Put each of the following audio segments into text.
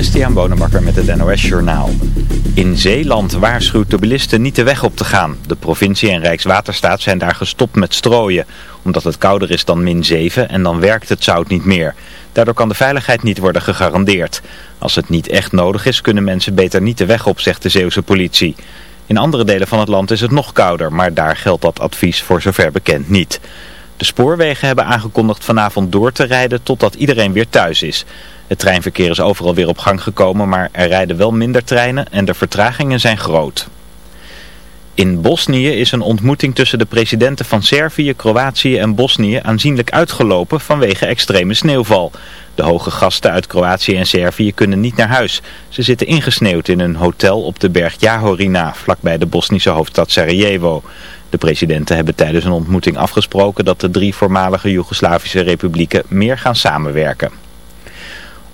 Christian Bonenbakker met het NOS Journaal. In Zeeland waarschuwt de bilisten niet de weg op te gaan. De provincie en Rijkswaterstaat zijn daar gestopt met strooien. Omdat het kouder is dan min 7 en dan werkt het zout niet meer. Daardoor kan de veiligheid niet worden gegarandeerd. Als het niet echt nodig is kunnen mensen beter niet de weg op, zegt de Zeeuwse politie. In andere delen van het land is het nog kouder, maar daar geldt dat advies voor zover bekend niet. De spoorwegen hebben aangekondigd vanavond door te rijden totdat iedereen weer thuis is. Het treinverkeer is overal weer op gang gekomen, maar er rijden wel minder treinen en de vertragingen zijn groot. In Bosnië is een ontmoeting tussen de presidenten van Servië, Kroatië en Bosnië aanzienlijk uitgelopen vanwege extreme sneeuwval. De hoge gasten uit Kroatië en Servië kunnen niet naar huis. Ze zitten ingesneeuwd in een hotel op de berg Jahorina, vlakbij de Bosnische hoofdstad Sarajevo. De presidenten hebben tijdens een ontmoeting afgesproken dat de drie voormalige Joegoslavische republieken meer gaan samenwerken.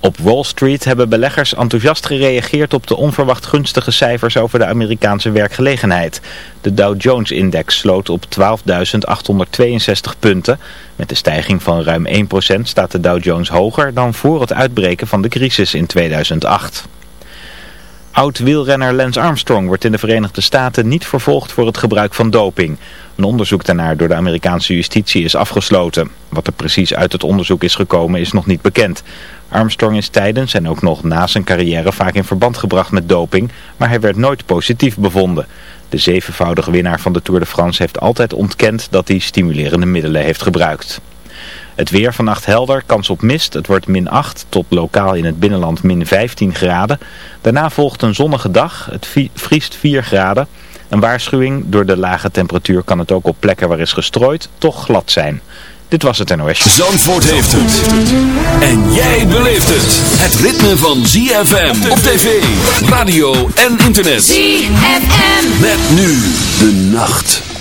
Op Wall Street hebben beleggers enthousiast gereageerd op de onverwacht gunstige cijfers over de Amerikaanse werkgelegenheid. De Dow Jones-index sloot op 12.862 punten. Met de stijging van ruim 1% staat de Dow Jones hoger dan voor het uitbreken van de crisis in 2008. Oud-wielrenner Lance Armstrong wordt in de Verenigde Staten niet vervolgd voor het gebruik van doping. Een onderzoek daarnaar door de Amerikaanse justitie is afgesloten. Wat er precies uit het onderzoek is gekomen is nog niet bekend. Armstrong is tijdens en ook nog na zijn carrière vaak in verband gebracht met doping, maar hij werd nooit positief bevonden. De zevenvoudige winnaar van de Tour de France heeft altijd ontkend dat hij stimulerende middelen heeft gebruikt. Het weer vannacht helder, kans op mist. Het wordt min 8 tot lokaal in het binnenland min 15 graden. Daarna volgt een zonnige dag. Het vriest 4 graden. Een waarschuwing, door de lage temperatuur kan het ook op plekken waar is gestrooid toch glad zijn. Dit was het NOS. Zandvoort heeft het. En jij beleeft het. Het ritme van ZFM op tv, radio en internet. ZFM. Met nu de nacht.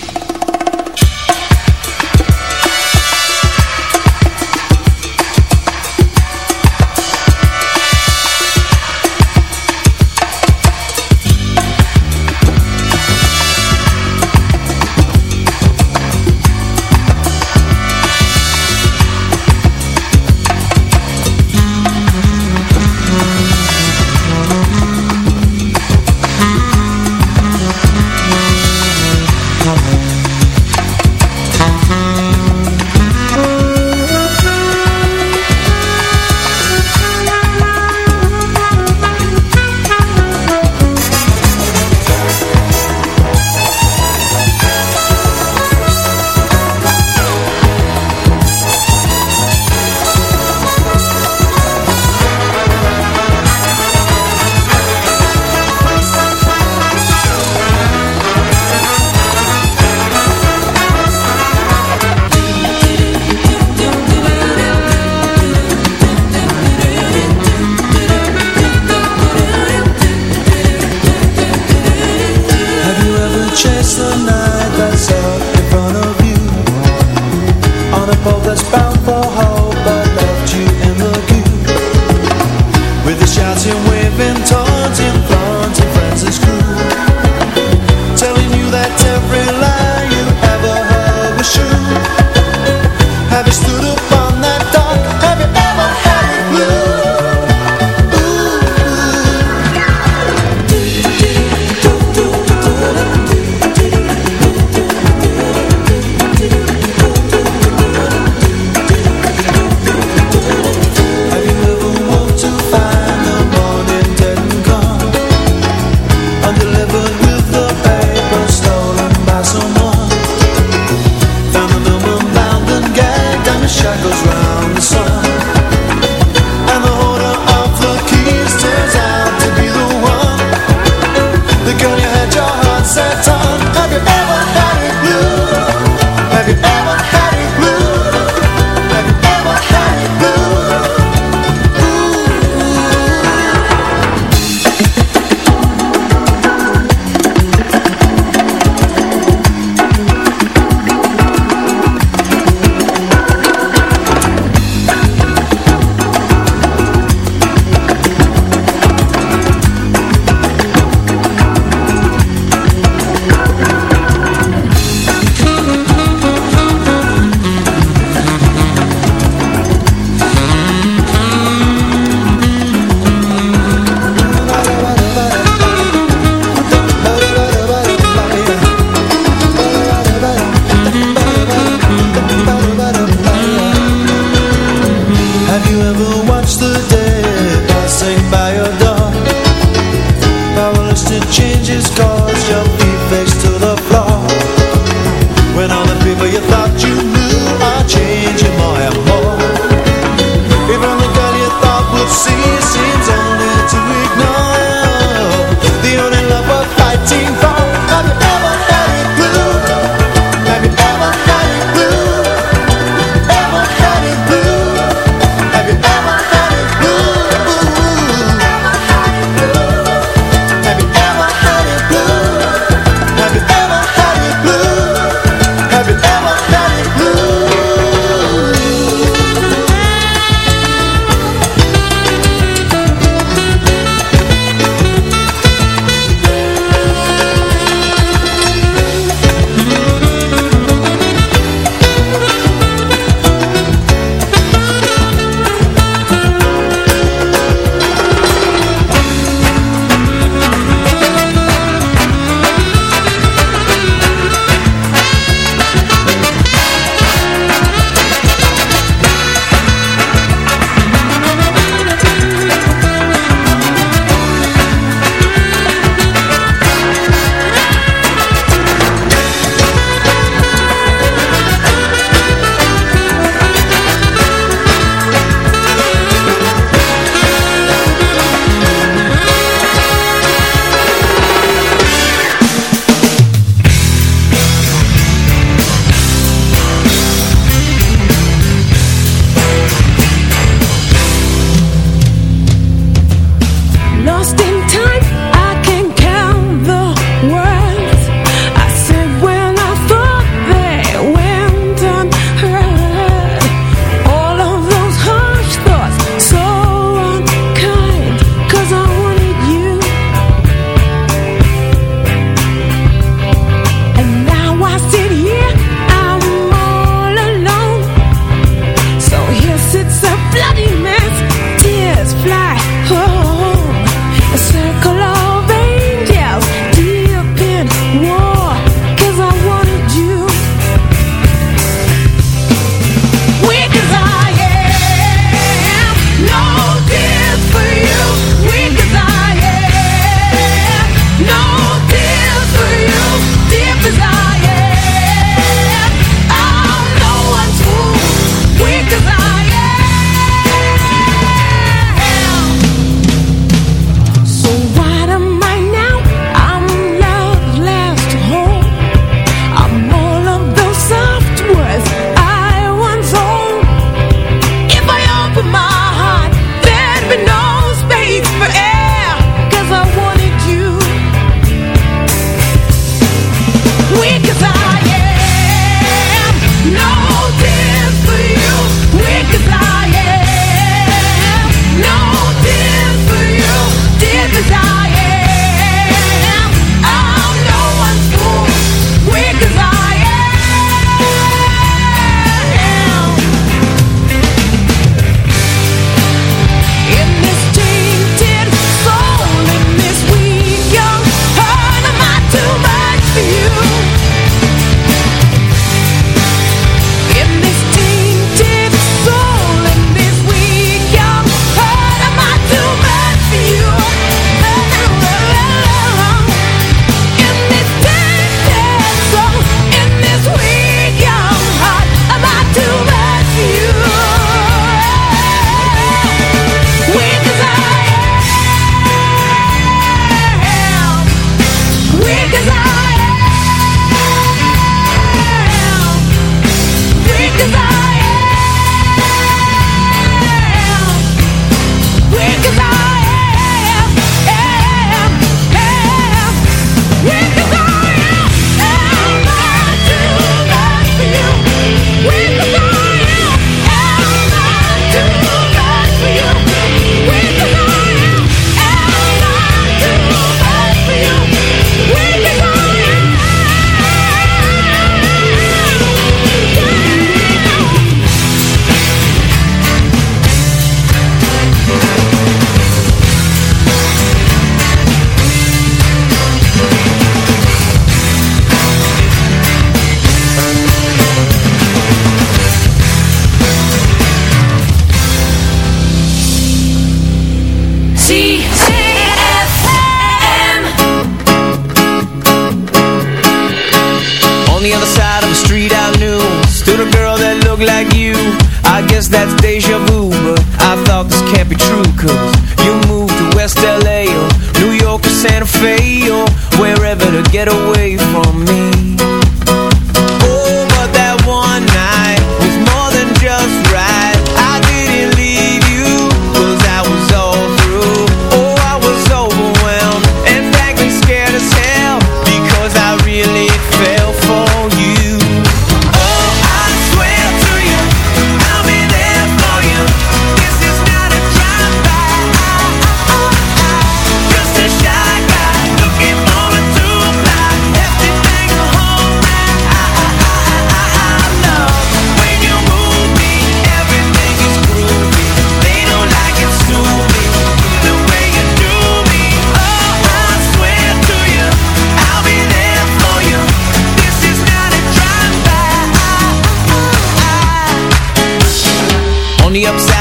on the upside.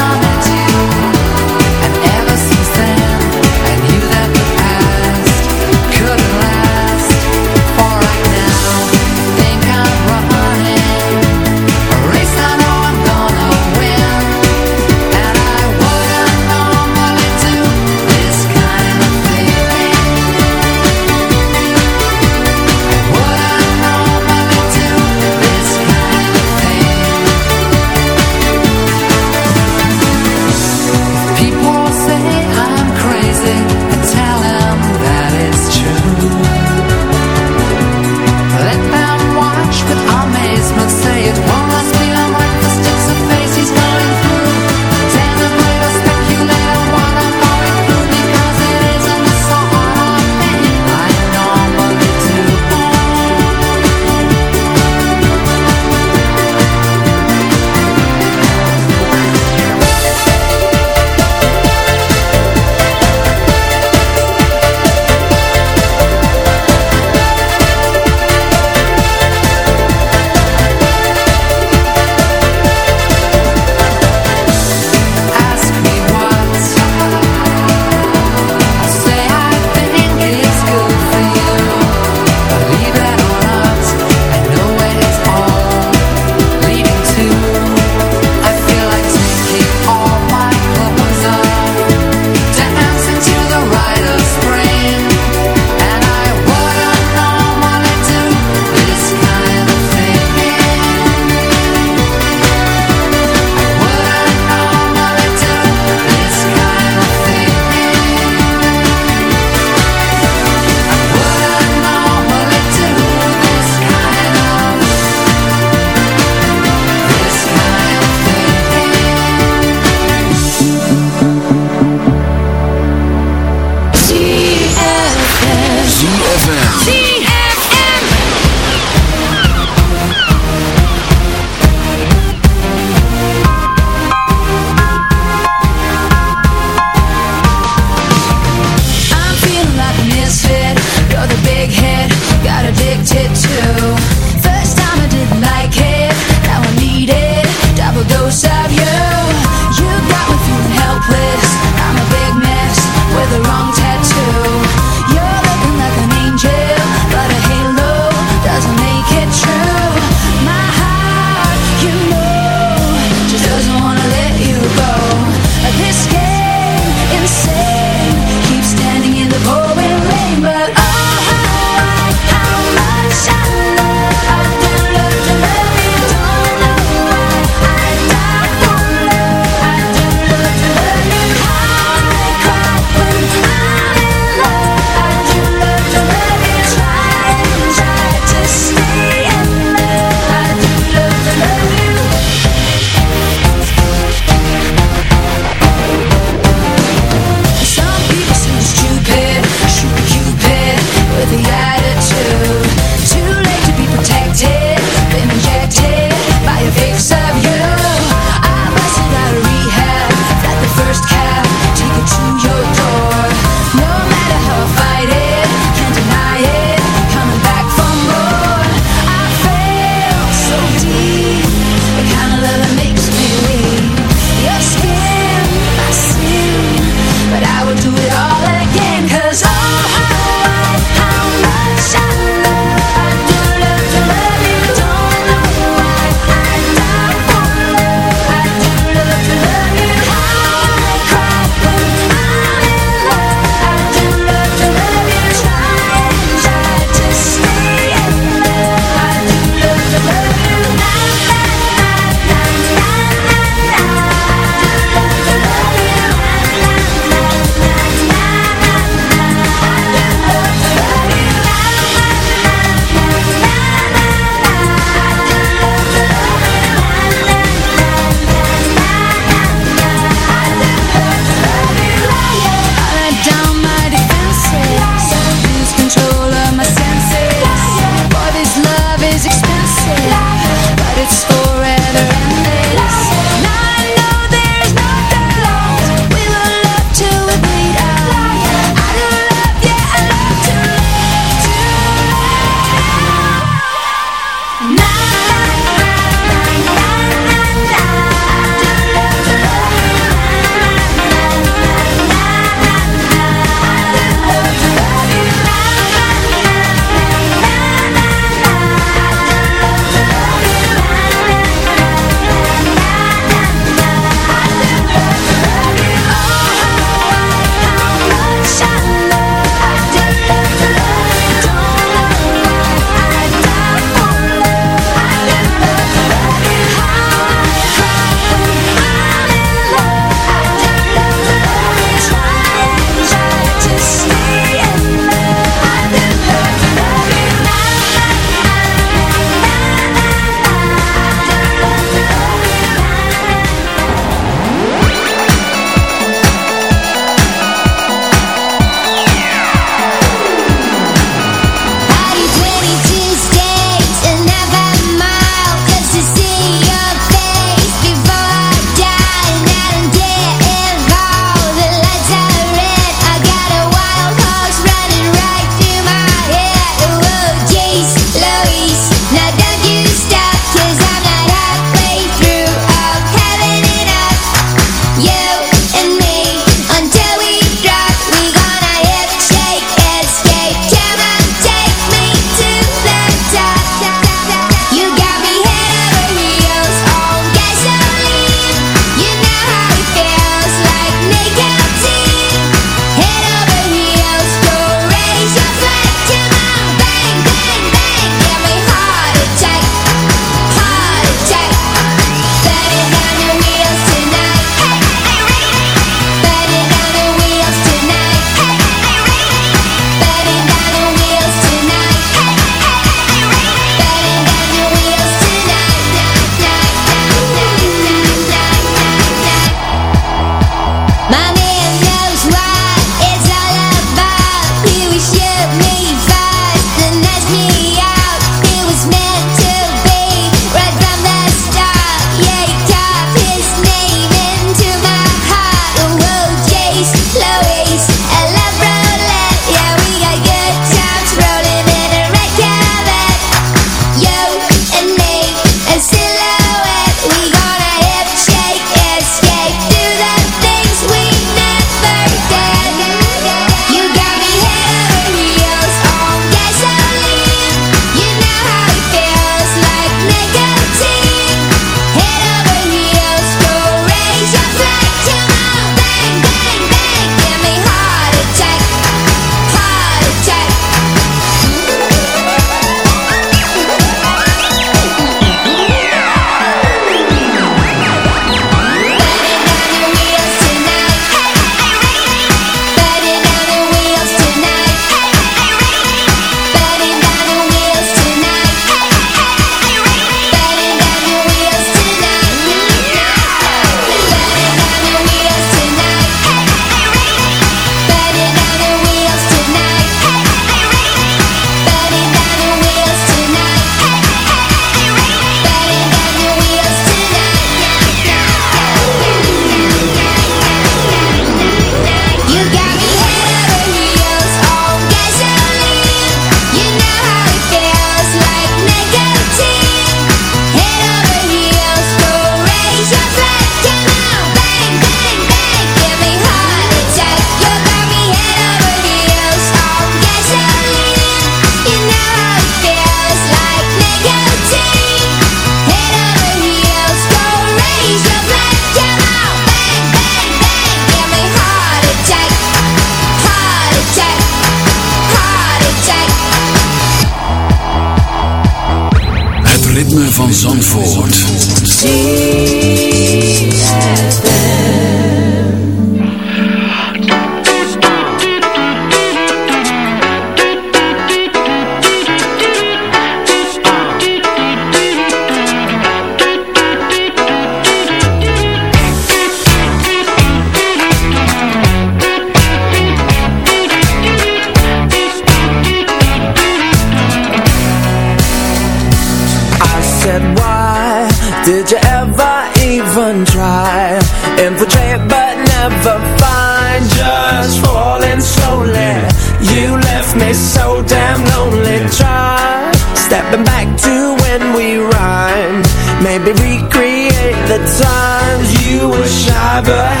Then back to when we rhymed. Maybe recreate the times You were shy but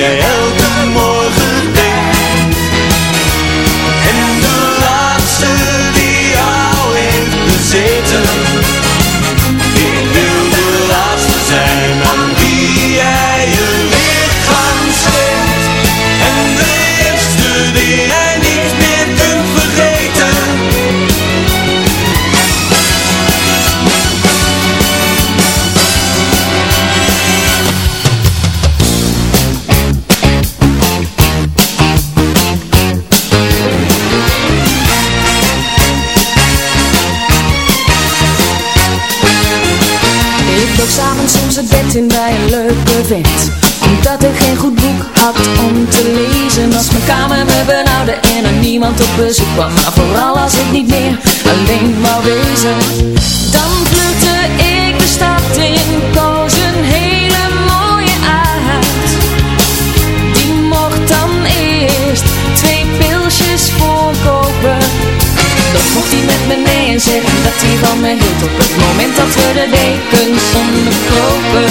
yeah. autobus Ik kwam maar vooral als ik niet meer alleen maar wezen. Dan vluchtte ik de stad in Koos een hele mooie uit Die mocht dan eerst twee pilsjes voorkopen. Dan mocht hij met me nee en zeggen dat hij van me hield Op het moment dat we de dekens onderkropen